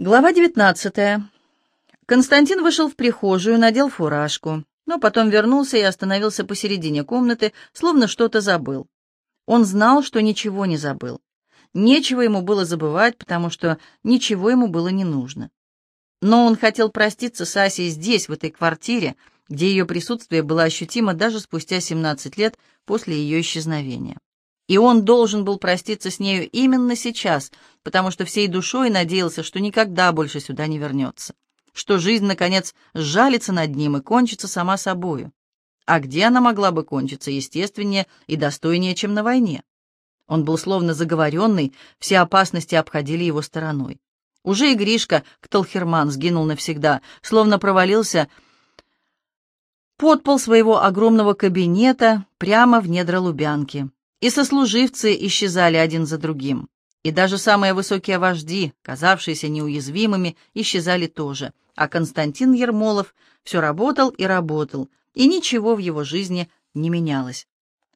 Глава 19. Константин вышел в прихожую, надел фуражку, но потом вернулся и остановился посередине комнаты, словно что-то забыл. Он знал, что ничего не забыл. Нечего ему было забывать, потому что ничего ему было не нужно. Но он хотел проститься с Асей здесь, в этой квартире, где ее присутствие было ощутимо даже спустя 17 лет после ее исчезновения. И он должен был проститься с нею именно сейчас, потому что всей душой надеялся, что никогда больше сюда не вернется, что жизнь, наконец, сжалится над ним и кончится сама собою. А где она могла бы кончиться естественнее и достойнее, чем на войне? Он был словно заговоренный, все опасности обходили его стороной. Уже и Гришка Кталхерман сгинул навсегда, словно провалился под пол своего огромного кабинета прямо в недра Лубянки. И сослуживцы исчезали один за другим. И даже самые высокие вожди, казавшиеся неуязвимыми, исчезали тоже. А Константин Ермолов все работал и работал, и ничего в его жизни не менялось.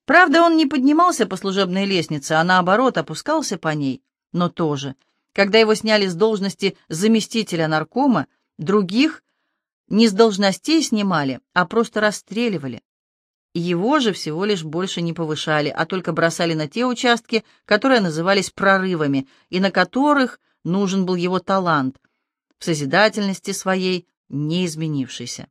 Правда, он не поднимался по служебной лестнице, а наоборот опускался по ней, но тоже. Когда его сняли с должности заместителя наркома, других не с должностей снимали, а просто расстреливали. Его же всего лишь больше не повышали, а только бросали на те участки, которые назывались прорывами, и на которых нужен был его талант, в созидательности своей не изменившийся.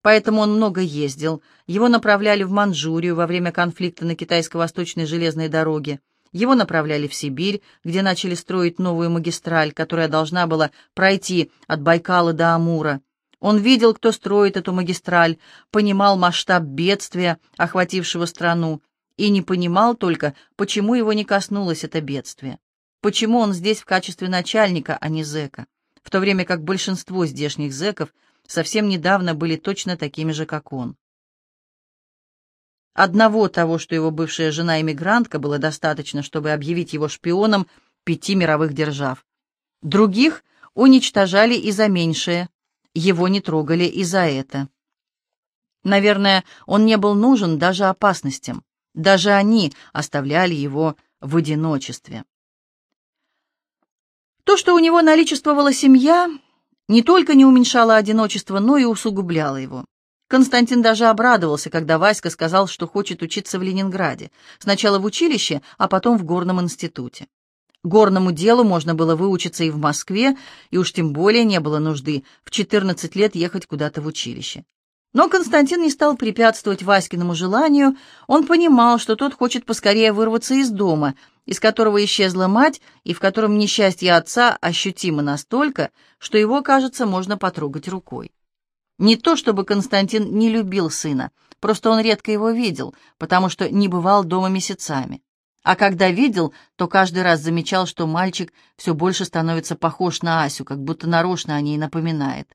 Поэтому он много ездил, его направляли в Манчжурию во время конфликта на китайско-восточной железной дороге, его направляли в Сибирь, где начали строить новую магистраль, которая должна была пройти от Байкала до Амура, он видел, кто строит эту магистраль, понимал масштаб бедствия, охватившего страну, и не понимал только, почему его не коснулось это бедствие. Почему он здесь в качестве начальника, а не зэка, в то время как большинство здешних зэков совсем недавно были точно такими же, как он. Одного того, что его бывшая жена-эмигрантка, было достаточно, чтобы объявить его шпионом пяти мировых держав. Других уничтожали и за меньшее, его не трогали и за это. Наверное, он не был нужен даже опасностям. Даже они оставляли его в одиночестве. То, что у него наличествовала семья, не только не уменьшало одиночество, но и усугубляло его. Константин даже обрадовался, когда Васька сказал, что хочет учиться в Ленинграде, сначала в училище, а потом в горном институте. Горному делу можно было выучиться и в Москве, и уж тем более не было нужды в 14 лет ехать куда-то в училище. Но Константин не стал препятствовать Васькиному желанию, он понимал, что тот хочет поскорее вырваться из дома, из которого исчезла мать и в котором несчастье отца ощутимо настолько, что его, кажется, можно потрогать рукой. Не то чтобы Константин не любил сына, просто он редко его видел, потому что не бывал дома месяцами. А когда видел, то каждый раз замечал, что мальчик все больше становится похож на Асю, как будто нарочно о ней напоминает.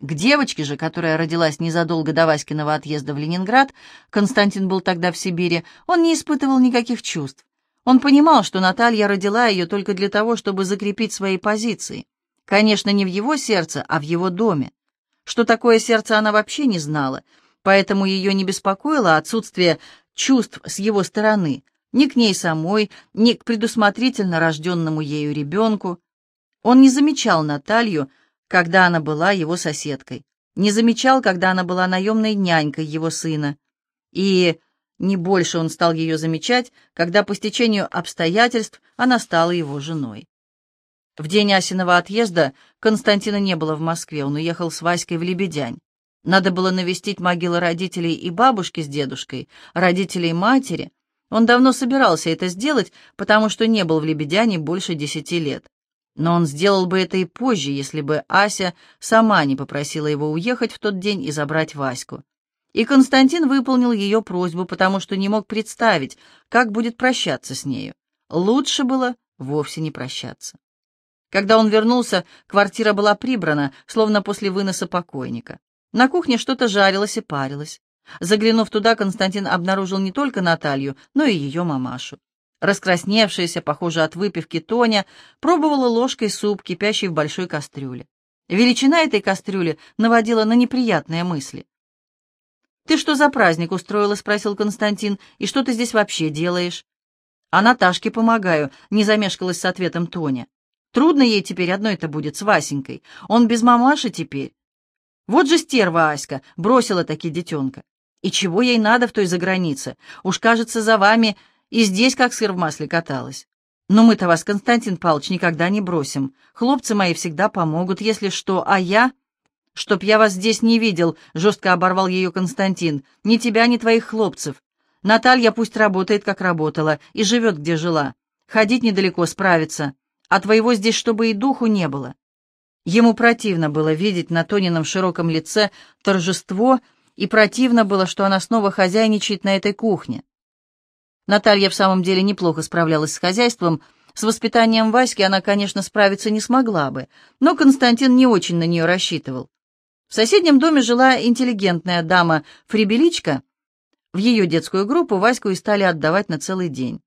К девочке же, которая родилась незадолго до Васькиного отъезда в Ленинград, Константин был тогда в Сибири, он не испытывал никаких чувств. Он понимал, что Наталья родила ее только для того, чтобы закрепить свои позиции. Конечно, не в его сердце, а в его доме. Что такое сердце она вообще не знала, поэтому ее не беспокоило отсутствие чувств с его стороны, ни к ней самой, ни к предусмотрительно рожденному ею ребенку. Он не замечал Наталью, когда она была его соседкой, не замечал, когда она была наемной нянькой его сына, и не больше он стал ее замечать, когда по стечению обстоятельств она стала его женой. В день Асиного отъезда Константина не было в Москве, он уехал с Васькой в Лебедянь. Надо было навестить могилы родителей и бабушки с дедушкой, родителей матери, он давно собирался это сделать, потому что не был в Лебедяне больше десяти лет. Но он сделал бы это и позже, если бы Ася сама не попросила его уехать в тот день и забрать Ваську. И Константин выполнил ее просьбу, потому что не мог представить, как будет прощаться с нею. Лучше было вовсе не прощаться. Когда он вернулся, квартира была прибрана, словно после выноса покойника. На кухне что-то жарилось и парилось. Заглянув туда, Константин обнаружил не только Наталью, но и ее мамашу. Раскрасневшаяся, похоже, от выпивки Тоня, пробовала ложкой суп, кипящий в большой кастрюле. Величина этой кастрюли наводила на неприятные мысли. «Ты что за праздник устроила?» — спросил Константин. «И что ты здесь вообще делаешь?» «А Наташке помогаю», — не замешкалась с ответом Тоня. Трудно ей теперь одной-то будет с Васенькой. Он без мамаши теперь. Вот же стерва Аська бросила таки детенка. И чего ей надо в той загранице? Уж, кажется, за вами и здесь как сыр в масле каталась. Но мы-то вас, Константин Павлович, никогда не бросим. Хлопцы мои всегда помогут, если что, а я... Чтоб я вас здесь не видел, жестко оборвал ее Константин. Ни тебя, ни твоих хлопцев. Наталья пусть работает, как работала, и живет, где жила. Ходить недалеко, справится. А твоего здесь, чтобы и духу не было. Ему противно было видеть на Тонином широком лице торжество, и противно было, что она снова хозяйничает на этой кухне. Наталья в самом деле неплохо справлялась с хозяйством, с воспитанием Васьки она, конечно, справиться не смогла бы, но Константин не очень на нее рассчитывал. В соседнем доме жила интеллигентная дама Фрибеличка. В ее детскую группу Ваську и стали отдавать на целый день.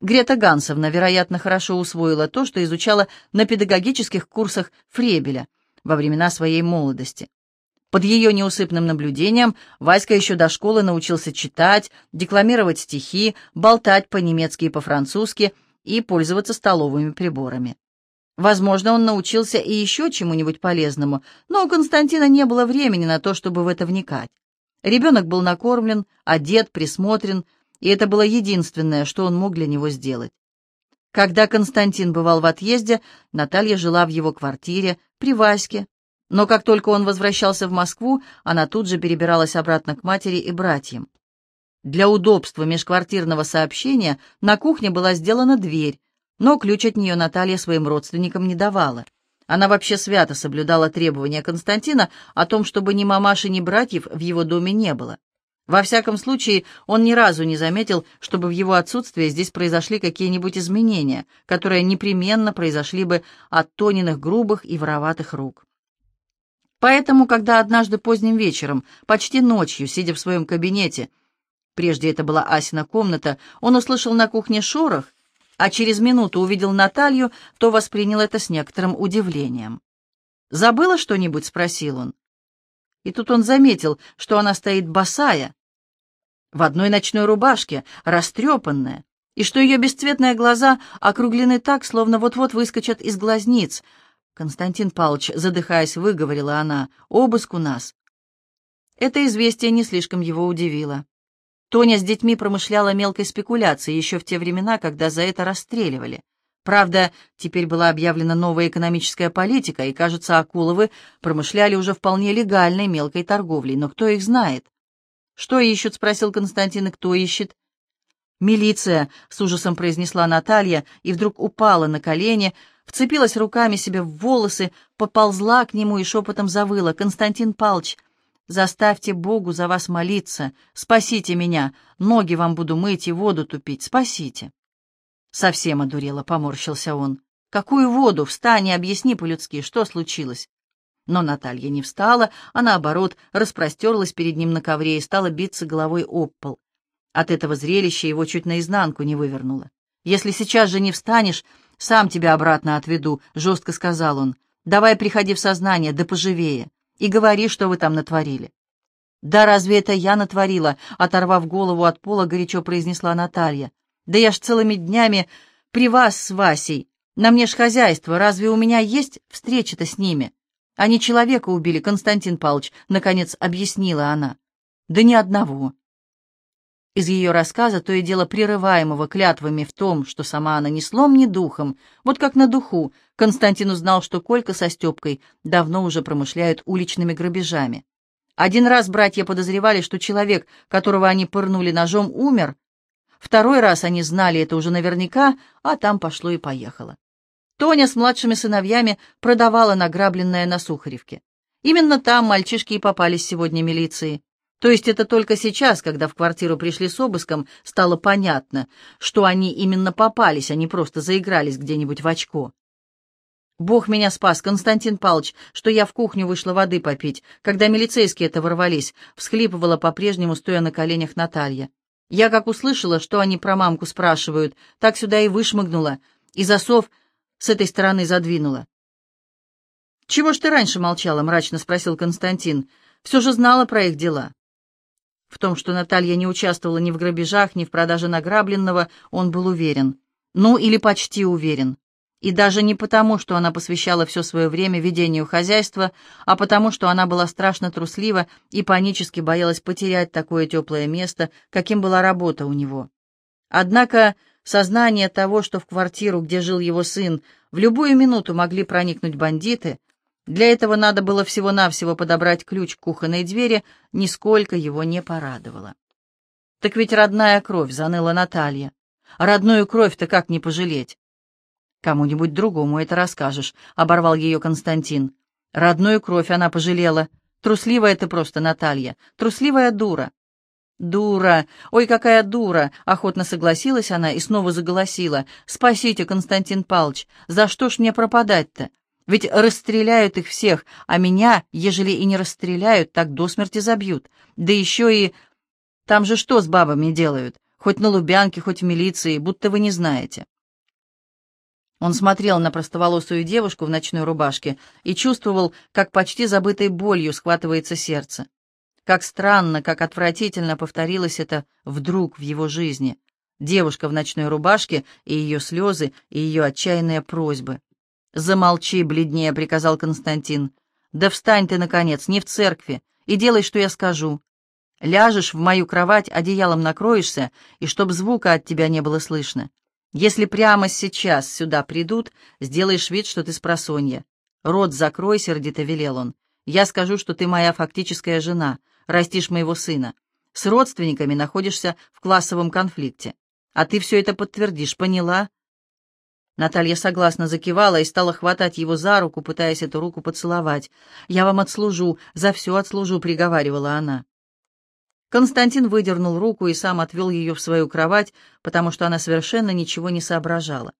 Грета Гансовна, вероятно, хорошо усвоила то, что изучала на педагогических курсах Фребеля во времена своей молодости. Под ее неусыпным наблюдением Васька еще до школы научился читать, декламировать стихи, болтать по-немецки и по-французски и пользоваться столовыми приборами. Возможно, он научился и еще чему-нибудь полезному, но у Константина не было времени на то, чтобы в это вникать. Ребенок был накормлен, одет, присмотрен, и это было единственное, что он мог для него сделать. Когда Константин бывал в отъезде, Наталья жила в его квартире при Ваське, но как только он возвращался в Москву, она тут же перебиралась обратно к матери и братьям. Для удобства межквартирного сообщения на кухне была сделана дверь, но ключ от нее Наталья своим родственникам не давала. Она вообще свято соблюдала требования Константина о том, чтобы ни мамаши, ни братьев в его доме не было. Во всяком случае, он ни разу не заметил, чтобы в его отсутствие здесь произошли какие-нибудь изменения, которые непременно произошли бы от Тониных грубых и вороватых рук. Поэтому, когда однажды поздним вечером, почти ночью, сидя в своем кабинете, прежде это была Асина комната, он услышал на кухне шорох, а через минуту увидел Наталью, то воспринял это с некоторым удивлением. «Забыла что-нибудь?» — спросил он. И тут он заметил, что она стоит босая, в одной ночной рубашке, растрепанная, и что ее бесцветные глаза округлены так, словно вот-вот выскочат из глазниц. «Константин Павлович», задыхаясь, выговорила она, — «обыск у нас». Это известие не слишком его удивило. Тоня с детьми промышляла мелкой спекуляцией еще в те времена, когда за это расстреливали. Правда, теперь была объявлена новая экономическая политика, и, кажется, Акуловы промышляли уже вполне легальной мелкой торговлей, но кто их знает? «Что ищут?» — спросил Константин, и кто ищет? «Милиция», — с ужасом произнесла Наталья, и вдруг упала на колени, вцепилась руками себе в волосы, поползла к нему и шепотом завыла. «Константин Палч, заставьте Богу за вас молиться, спасите меня, ноги вам буду мыть и воду тупить, спасите». Совсем одурело, поморщился он. «Какую воду? Встань и объясни по-людски, что случилось?» Но Наталья не встала, а наоборот распростерлась перед ним на ковре и стала биться головой об пол. От этого зрелища его чуть наизнанку не вывернуло. «Если сейчас же не встанешь, сам тебя обратно отведу», — жестко сказал он. «Давай приходи в сознание, да поживее, и говори, что вы там натворили». «Да разве это я натворила?» — оторвав голову от пола, горячо произнесла Наталья. Да я ж целыми днями при вас с Васей. На мне ж хозяйство. Разве у меня есть встреча-то с ними? Они человека убили, Константин Павлович, наконец объяснила она. Да ни одного. Из ее рассказа, то и дело прерываемого клятвами в том, что сама она ни слом, ни духом, вот как на духу, Константин узнал, что Колька со Степкой давно уже промышляют уличными грабежами. Один раз братья подозревали, что человек, которого они пырнули ножом, умер, Второй раз они знали это уже наверняка, а там пошло и поехало. Тоня с младшими сыновьями продавала награбленное на Сухаревке. Именно там мальчишки и попались сегодня милиции. То есть это только сейчас, когда в квартиру пришли с обыском, стало понятно, что они именно попались, а не просто заигрались где-нибудь в очко. Бог меня спас, Константин Павлович, что я в кухню вышла воды попить, когда милицейские это ворвались, всхлипывала по-прежнему, стоя на коленях Наталья. Я как услышала, что они про мамку спрашивают, так сюда и вышмыгнула, и засов с этой стороны задвинула. «Чего ж ты раньше молчала?» — мрачно спросил Константин. «Все же знала про их дела». В том, что Наталья не участвовала ни в грабежах, ни в продаже награбленного, он был уверен. Ну, или почти уверен. И даже не потому, что она посвящала все свое время ведению хозяйства, а потому, что она была страшно труслива и панически боялась потерять такое теплое место, каким была работа у него. Однако сознание того, что в квартиру, где жил его сын, в любую минуту могли проникнуть бандиты, для этого надо было всего-навсего подобрать ключ к кухонной двери, нисколько его не порадовало. «Так ведь родная кровь», — заныла Наталья. «Родную кровь-то как не пожалеть?» «Кому-нибудь другому это расскажешь», — оборвал ее Константин. «Родную кровь она пожалела. Трусливая ты просто, Наталья, трусливая дура». «Дура! Ой, какая дура!» — охотно согласилась она и снова заголосила. «Спасите, Константин Палч, за что ж мне пропадать-то? Ведь расстреляют их всех, а меня, ежели и не расстреляют, так до смерти забьют. Да еще и... Там же что с бабами делают? Хоть на Лубянке, хоть в милиции, будто вы не знаете». Он смотрел на простоволосую девушку в ночной рубашке и чувствовал, как почти забытой болью схватывается сердце. Как странно, как отвратительно повторилось это вдруг в его жизни. Девушка в ночной рубашке и ее слезы, и ее отчаянные просьбы. «Замолчи, бледнее», — приказал Константин. «Да встань ты, наконец, не в церкви, и делай, что я скажу. Ляжешь в мою кровать, одеялом накроешься, и чтоб звука от тебя не было слышно. Если прямо сейчас сюда придут, сделаешь вид, что ты спросонья. Рот закрой, сердито велел он. Я скажу, что ты моя фактическая жена, растишь моего сына. С родственниками находишься в классовом конфликте. А ты все это подтвердишь, поняла?» Наталья согласно закивала и стала хватать его за руку, пытаясь эту руку поцеловать. «Я вам отслужу, за все отслужу», — приговаривала она. Константин выдернул руку и сам отвел ее в свою кровать, потому что она совершенно ничего не соображала.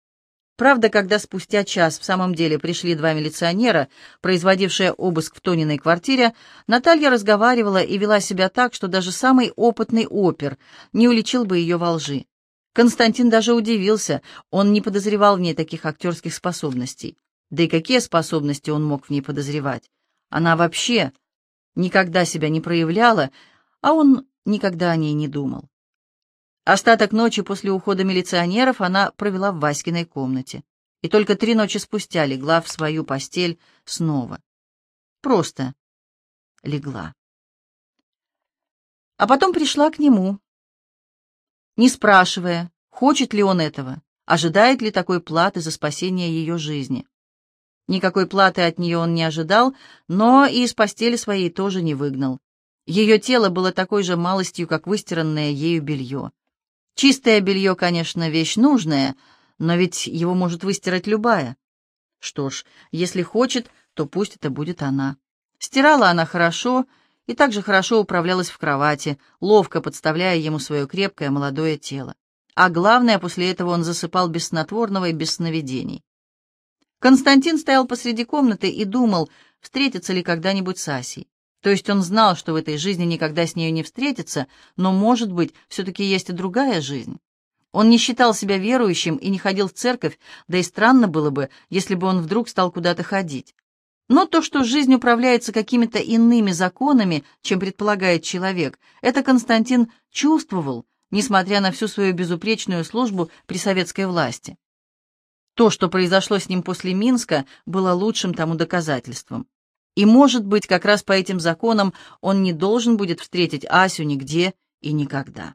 Правда, когда спустя час в самом деле пришли два милиционера, производившие обыск в Тониной квартире, Наталья разговаривала и вела себя так, что даже самый опытный опер не уличил бы ее во лжи. Константин даже удивился, он не подозревал в ней таких актерских способностей. Да и какие способности он мог в ней подозревать? Она вообще никогда себя не проявляла, а он никогда о ней не думал. Остаток ночи после ухода милиционеров она провела в Васькиной комнате. И только три ночи спустя легла в свою постель снова. Просто легла. А потом пришла к нему, не спрашивая, хочет ли он этого, ожидает ли такой платы за спасение ее жизни. Никакой платы от нее он не ожидал, но и из постели своей тоже не выгнал. Ее тело было такой же малостью, как выстиранное ею белье. Чистое белье, конечно, вещь нужная, но ведь его может выстирать любая. Что ж, если хочет, то пусть это будет она. Стирала она хорошо и также хорошо управлялась в кровати, ловко подставляя ему свое крепкое молодое тело. А главное, после этого он засыпал без снотворного и без сновидений. Константин стоял посреди комнаты и думал, встретится ли когда-нибудь с Асей. То есть он знал, что в этой жизни никогда с нею не встретится, но, может быть, все-таки есть и другая жизнь. Он не считал себя верующим и не ходил в церковь, да и странно было бы, если бы он вдруг стал куда-то ходить. Но то, что жизнь управляется какими-то иными законами, чем предполагает человек, это Константин чувствовал, несмотря на всю свою безупречную службу при советской власти. То, что произошло с ним после Минска, было лучшим тому доказательством. И, может быть, как раз по этим законам он не должен будет встретить Асю нигде и никогда.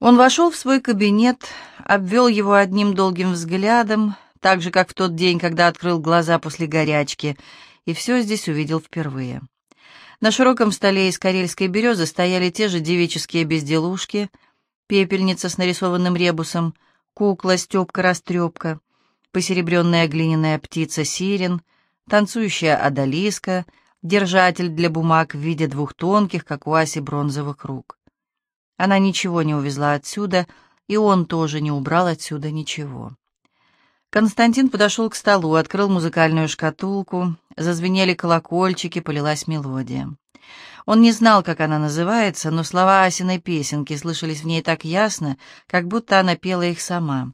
Он вошел в свой кабинет, обвел его одним долгим взглядом, так же, как в тот день, когда открыл глаза после горячки, и все здесь увидел впервые. На широком столе из карельской березы стояли те же девические безделушки, пепельница с нарисованным ребусом, кукла Степка-растрепка, посеребренная глиняная птица Сирен — танцующая одолиска, держатель для бумаг в виде двух тонких, как у Аси, бронзовых рук. Она ничего не увезла отсюда, и он тоже не убрал отсюда ничего. Константин подошел к столу, открыл музыкальную шкатулку, зазвенели колокольчики, полилась мелодия. Он не знал, как она называется, но слова Асиной песенки слышались в ней так ясно, как будто она пела их сама.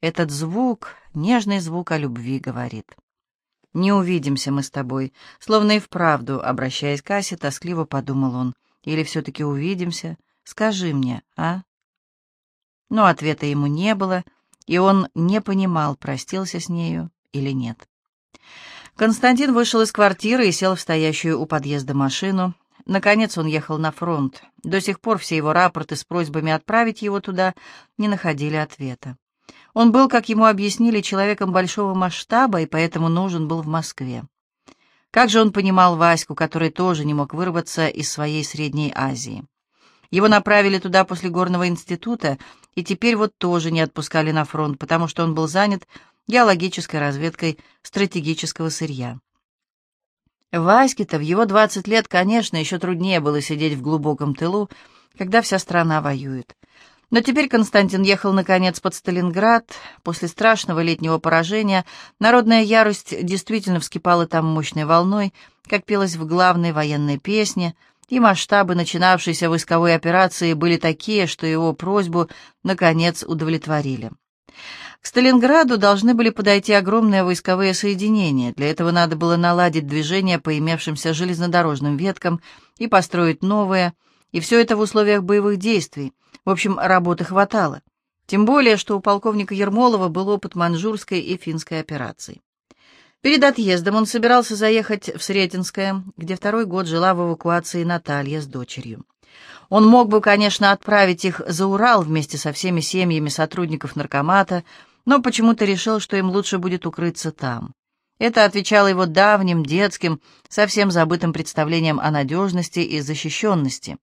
Этот звук, нежный звук о любви, говорит. «Не увидимся мы с тобой», словно и вправду, обращаясь к Асе, тоскливо подумал он. «Или все-таки увидимся? Скажи мне, а?» Но ответа ему не было, и он не понимал, простился с нею или нет. Константин вышел из квартиры и сел в стоящую у подъезда машину. Наконец он ехал на фронт. До сих пор все его рапорты с просьбами отправить его туда не находили ответа. Он был, как ему объяснили, человеком большого масштаба и поэтому нужен был в Москве. Как же он понимал Ваську, который тоже не мог вырваться из своей Средней Азии. Его направили туда после горного института, и теперь вот тоже не отпускали на фронт, потому что он был занят геологической разведкой стратегического сырья. Ваське-то в его 20 лет, конечно, еще труднее было сидеть в глубоком тылу, когда вся страна воюет. Но теперь Константин ехал, наконец, под Сталинград. После страшного летнего поражения народная ярость действительно вскипала там мощной волной, как пелось в главной военной песне, и масштабы начинавшейся войсковой операции были такие, что его просьбу, наконец, удовлетворили. К Сталинграду должны были подойти огромные войсковые соединения. Для этого надо было наладить движение по имевшимся железнодорожным веткам и построить новые, и все это в условиях боевых действий. В общем, работы хватало. Тем более, что у полковника Ермолова был опыт манжурской и финской операций. Перед отъездом он собирался заехать в Сретенское, где второй год жила в эвакуации Наталья с дочерью. Он мог бы, конечно, отправить их за Урал вместе со всеми семьями сотрудников наркомата, но почему-то решил, что им лучше будет укрыться там. Это отвечало его давним, детским, совсем забытым представлениям о надежности и защищенности.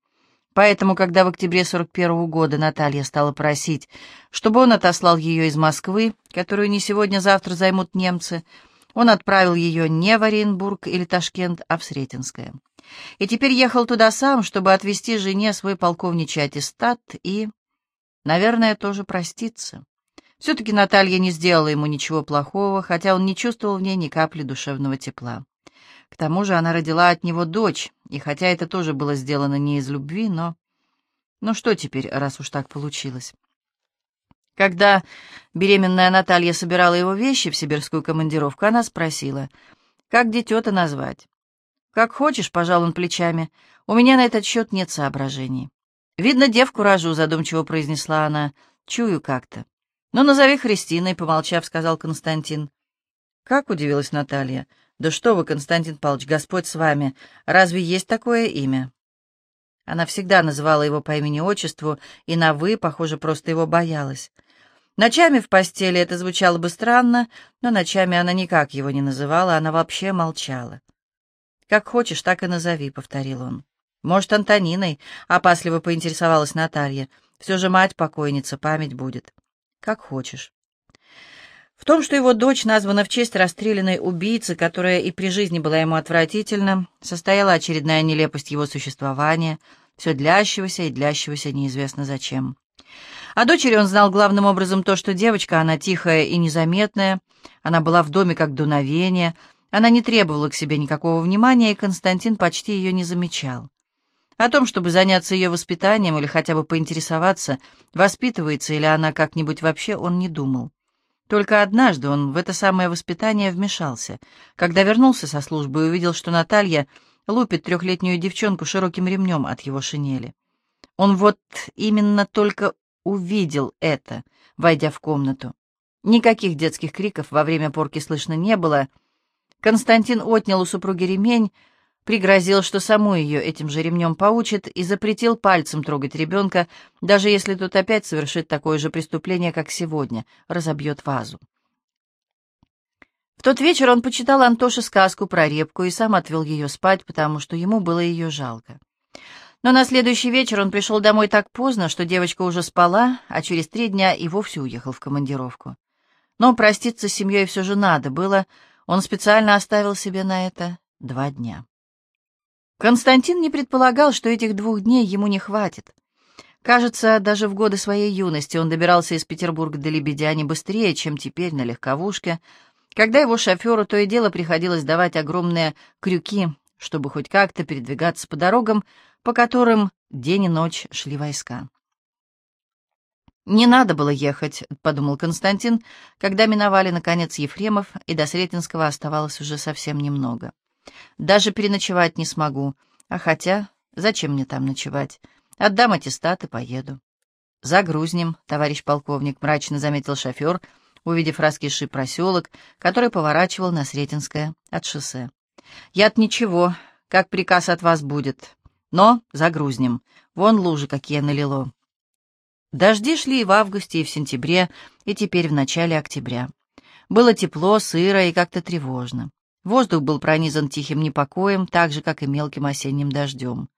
Поэтому, когда в октябре 41 -го года Наталья стала просить, чтобы он отослал ее из Москвы, которую не сегодня-завтра займут немцы, он отправил ее не в Оренбург или Ташкент, а в Сретенское. И теперь ехал туда сам, чтобы отвезти жене свой полковничий аттестат и, наверное, тоже проститься. Все-таки Наталья не сделала ему ничего плохого, хотя он не чувствовал в ней ни капли душевного тепла. К тому же она родила от него дочь, и хотя это тоже было сделано не из любви, но... Ну что теперь, раз уж так получилось? Когда беременная Наталья собирала его вещи в сибирскую командировку, она спросила, как дитё-то назвать. «Как хочешь», — пожал он плечами, — «у меня на этот счет нет соображений». «Видно, девку рожу», — задумчиво произнесла она, — «чую как-то». «Ну, назови Христиной», — помолчав, сказал Константин. «Как?» — удивилась Наталья. «Да что вы, Константин Павлович, Господь с вами. Разве есть такое имя?» Она всегда называла его по имени-отчеству, и на «вы», похоже, просто его боялась. Ночами в постели это звучало бы странно, но ночами она никак его не называла, она вообще молчала. «Как хочешь, так и назови», — повторил он. «Может, Антониной?» — опасливо поинтересовалась Наталья. «Все же мать покойница, память будет». Как хочешь. В том, что его дочь названа в честь расстрелянной убийцы, которая и при жизни была ему отвратительна, состояла очередная нелепость его существования, все длящегося и длящегося неизвестно зачем. О дочери он знал главным образом то, что девочка, она тихая и незаметная, она была в доме как дуновение, она не требовала к себе никакого внимания, и Константин почти ее не замечал. О том, чтобы заняться ее воспитанием или хотя бы поинтересоваться, воспитывается или она как-нибудь вообще, он не думал. Только однажды он в это самое воспитание вмешался, когда вернулся со службы и увидел, что Наталья лупит трехлетнюю девчонку широким ремнем от его шинели. Он вот именно только увидел это, войдя в комнату. Никаких детских криков во время порки слышно не было. Константин отнял у супруги ремень, пригрозил, что саму ее этим же ремнем поучит, и запретил пальцем трогать ребенка, даже если тот опять совершит такое же преступление, как сегодня, разобьет вазу. В тот вечер он почитал Антоше сказку про репку и сам отвел ее спать, потому что ему было ее жалко. Но на следующий вечер он пришел домой так поздно, что девочка уже спала, а через три дня и вовсе уехал в командировку. Но проститься с семьей все же надо было, он специально оставил себе на это два дня. Константин не предполагал, что этих двух дней ему не хватит. Кажется, даже в годы своей юности он добирался из Петербурга до Лебедя быстрее, чем теперь на легковушке, когда его шоферу то и дело приходилось давать огромные крюки, чтобы хоть как-то передвигаться по дорогам, по которым день и ночь шли войска. «Не надо было ехать», — подумал Константин, когда миновали, наконец, Ефремов, и до Сретенского оставалось уже совсем немного. Даже переночевать не смогу. А хотя, зачем мне там ночевать? Отдам аттестат и поеду. «Загрузнем, товарищ полковник», — мрачно заметил шофер, увидев раскисший проселок, который поворачивал на Сретенское от шоссе. «Я-то ничего, как приказ от вас будет. Но загрузнем. Вон лужи какие налило». Дожди шли и в августе, и в сентябре, и теперь в начале октября. Было тепло, сыро и как-то тревожно. Воздух был пронизан тихим непокоем, так же, как и мелким осенним дождем.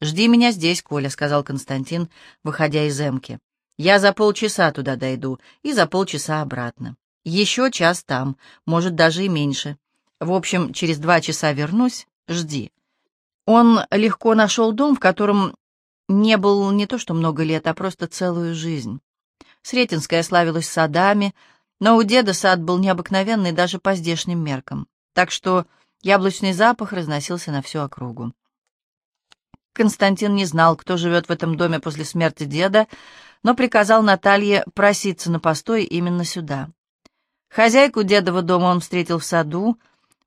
«Жди меня здесь, Коля», — сказал Константин, выходя из эмки. «Я за полчаса туда дойду и за полчаса обратно. Еще час там, может, даже и меньше. В общем, через два часа вернусь, жди». Он легко нашел дом, в котором не был не то что много лет, а просто целую жизнь. Сретенская славилась садами, но у деда сад был необыкновенный даже по здешним меркам, так что яблочный запах разносился на всю округу. Константин не знал, кто живет в этом доме после смерти деда, но приказал Наталье проситься на постой именно сюда. Хозяйку дедова дома он встретил в саду.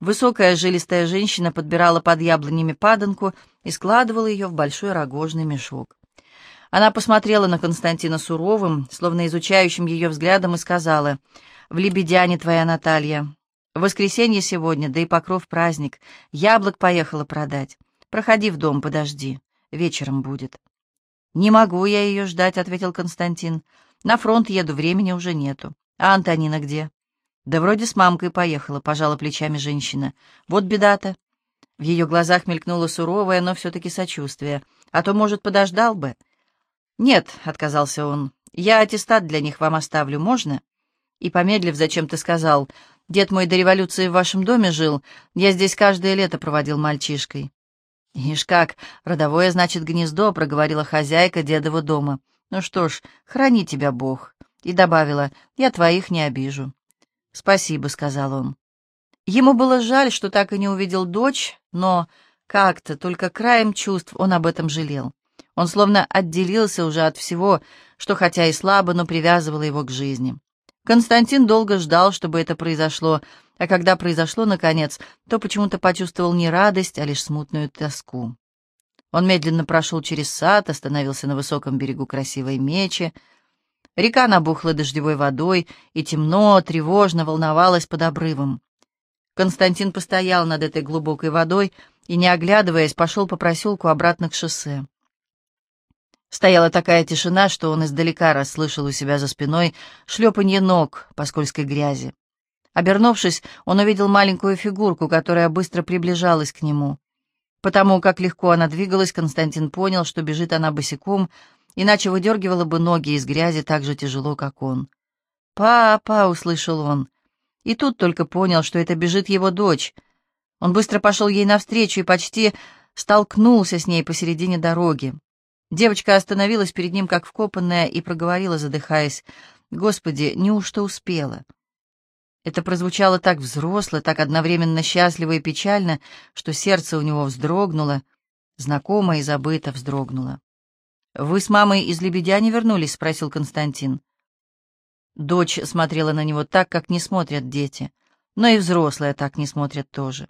Высокая жилистая женщина подбирала под яблонями паданку и складывала ее в большой рогожный мешок. Она посмотрела на Константина суровым, словно изучающим ее взглядом, и сказала, «В Лебедяне твоя Наталья. Воскресенье сегодня, да и покров праздник. Яблок поехала продать. Проходи в дом, подожди. Вечером будет». «Не могу я ее ждать», — ответил Константин. «На фронт еду, времени уже нету. А Антонина где?» «Да вроде с мамкой поехала», — пожала плечами женщина. «Вот беда-то». В ее глазах мелькнуло суровое, но все-таки сочувствие. «А то, может, подождал бы?» «Нет», — отказался он. «Я аттестат для них вам оставлю, можно?» И, помедлив, зачем ты сказал, «Дед мой до революции в вашем доме жил, я здесь каждое лето проводил мальчишкой». «Ишь как, родовое значит гнездо», — проговорила хозяйка дедова дома. «Ну что ж, храни тебя Бог». И добавила, «Я твоих не обижу». «Спасибо», — сказал он. Ему было жаль, что так и не увидел дочь, но как-то, только краем чувств он об этом жалел. Он словно отделился уже от всего, что хотя и слабо, но привязывало его к жизни. Константин долго ждал, чтобы это произошло, а когда произошло, наконец, то почему-то почувствовал не радость, а лишь смутную тоску. Он медленно прошел через сад, остановился на высоком берегу красивой мечи. Река набухла дождевой водой, и темно, тревожно волновалась под обрывом. Константин постоял над этой глубокой водой и, не оглядываясь, пошел по проселку обратно к шоссе. Стояла такая тишина, что он издалека расслышал у себя за спиной шлепанье ног по скользкой грязи. Обернувшись, он увидел маленькую фигурку, которая быстро приближалась к нему. Потому как легко она двигалась, Константин понял, что бежит она босиком, иначе выдергивала бы ноги из грязи так же тяжело, как он. «Папа!» — услышал он. И тут только понял, что это бежит его дочь. Он быстро пошел ей навстречу и почти столкнулся с ней посередине дороги. Девочка остановилась перед ним, как вкопанная, и проговорила, задыхаясь, «Господи, неужто успела?» Это прозвучало так взросло, так одновременно счастливо и печально, что сердце у него вздрогнуло, знакомо и забыто вздрогнуло. «Вы с мамой из Лебедя не вернулись?» — спросил Константин. Дочь смотрела на него так, как не смотрят дети, но и взрослые так не смотрят тоже.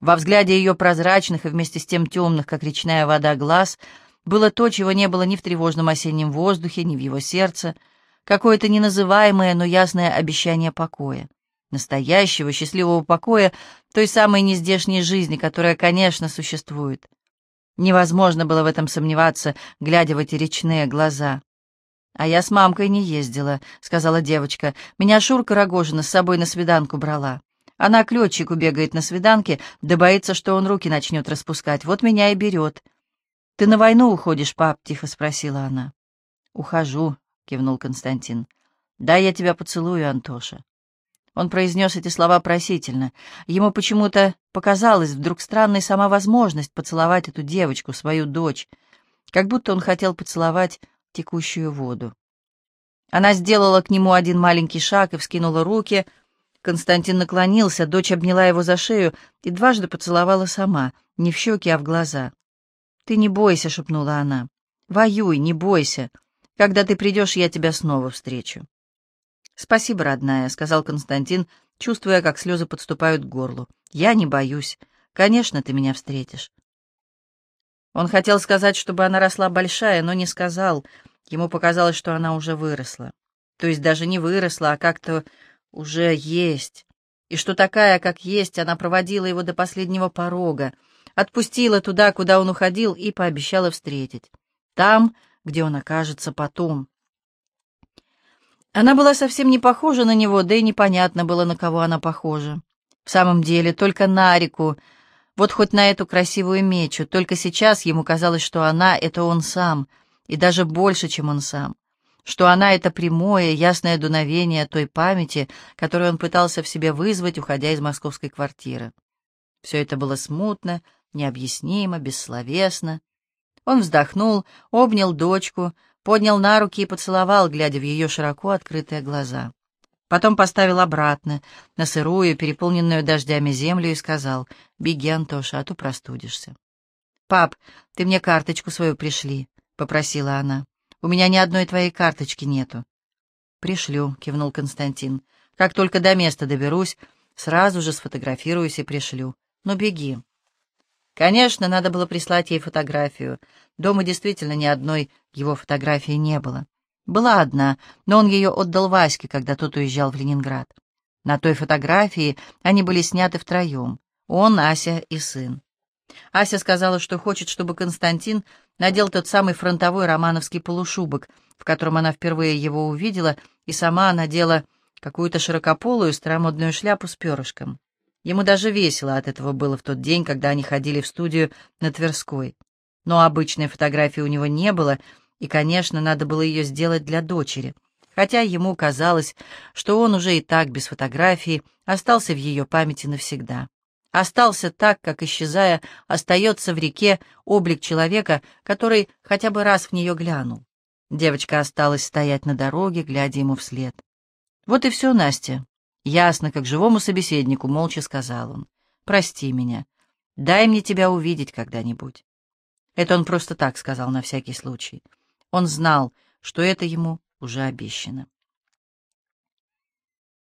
Во взгляде ее прозрачных и вместе с тем темных, как речная вода, глаз — было то, чего не было ни в тревожном осеннем воздухе, ни в его сердце, какое-то неназываемое, но ясное обещание покоя. Настоящего, счастливого покоя, той самой нездешней жизни, которая, конечно, существует. Невозможно было в этом сомневаться, глядя в эти речные глаза. «А я с мамкой не ездила», — сказала девочка. «Меня Шурка Рогожина с собой на свиданку брала. Она к летчику бегает на свиданке, да боится, что он руки начнет распускать. Вот меня и берет. «Ты на войну уходишь, пап?» — тихо спросила она. «Ухожу», — кивнул Константин. «Да, я тебя поцелую, Антоша». Он произнес эти слова просительно. Ему почему-то показалась вдруг странной сама возможность поцеловать эту девочку, свою дочь, как будто он хотел поцеловать текущую воду. Она сделала к нему один маленький шаг и вскинула руки. Константин наклонился, дочь обняла его за шею и дважды поцеловала сама, не в щеки, а в глаза. «Ты не бойся», — шепнула она. «Воюй, не бойся. Когда ты придешь, я тебя снова встречу». «Спасибо, родная», — сказал Константин, чувствуя, как слезы подступают к горлу. «Я не боюсь. Конечно, ты меня встретишь». Он хотел сказать, чтобы она росла большая, но не сказал. Ему показалось, что она уже выросла. То есть даже не выросла, а как-то уже есть. И что такая, как есть, она проводила его до последнего порога, отпустила туда, куда он уходил, и пообещала встретить. Там, где он окажется потом. Она была совсем не похожа на него, да и непонятно было, на кого она похожа. В самом деле, только на реку, вот хоть на эту красивую мечу, только сейчас ему казалось, что она — это он сам, и даже больше, чем он сам, что она — это прямое, ясное дуновение той памяти, которую он пытался в себе вызвать, уходя из московской квартиры. Все это было смутно, необъяснимо, бессловесно. Он вздохнул, обнял дочку, поднял на руки и поцеловал, глядя в ее широко открытые глаза. Потом поставил обратно, на сырую, переполненную дождями землю, и сказал, «Беги, Антоша, а то простудишься». «Пап, ты мне карточку свою пришли», — попросила она. «У меня ни одной твоей карточки нету». «Пришлю», — кивнул Константин. «Как только до места доберусь, сразу же сфотографируюсь и пришлю. Ну, беги». Конечно, надо было прислать ей фотографию. Дома действительно ни одной его фотографии не было. Была одна, но он ее отдал Ваське, когда тот уезжал в Ленинград. На той фотографии они были сняты втроем. Он, Ася и сын. Ася сказала, что хочет, чтобы Константин надел тот самый фронтовой романовский полушубок, в котором она впервые его увидела, и сама надела какую-то широкополую старомодную шляпу с перышком. Ему даже весело от этого было в тот день, когда они ходили в студию на Тверской. Но обычной фотографии у него не было, и, конечно, надо было ее сделать для дочери. Хотя ему казалось, что он уже и так без фотографии остался в ее памяти навсегда. Остался так, как, исчезая, остается в реке облик человека, который хотя бы раз в нее глянул. Девочка осталась стоять на дороге, глядя ему вслед. «Вот и все, Настя», Ясно, как живому собеседнику, молча сказал он. «Прости меня. Дай мне тебя увидеть когда-нибудь». Это он просто так сказал на всякий случай. Он знал, что это ему уже обещано.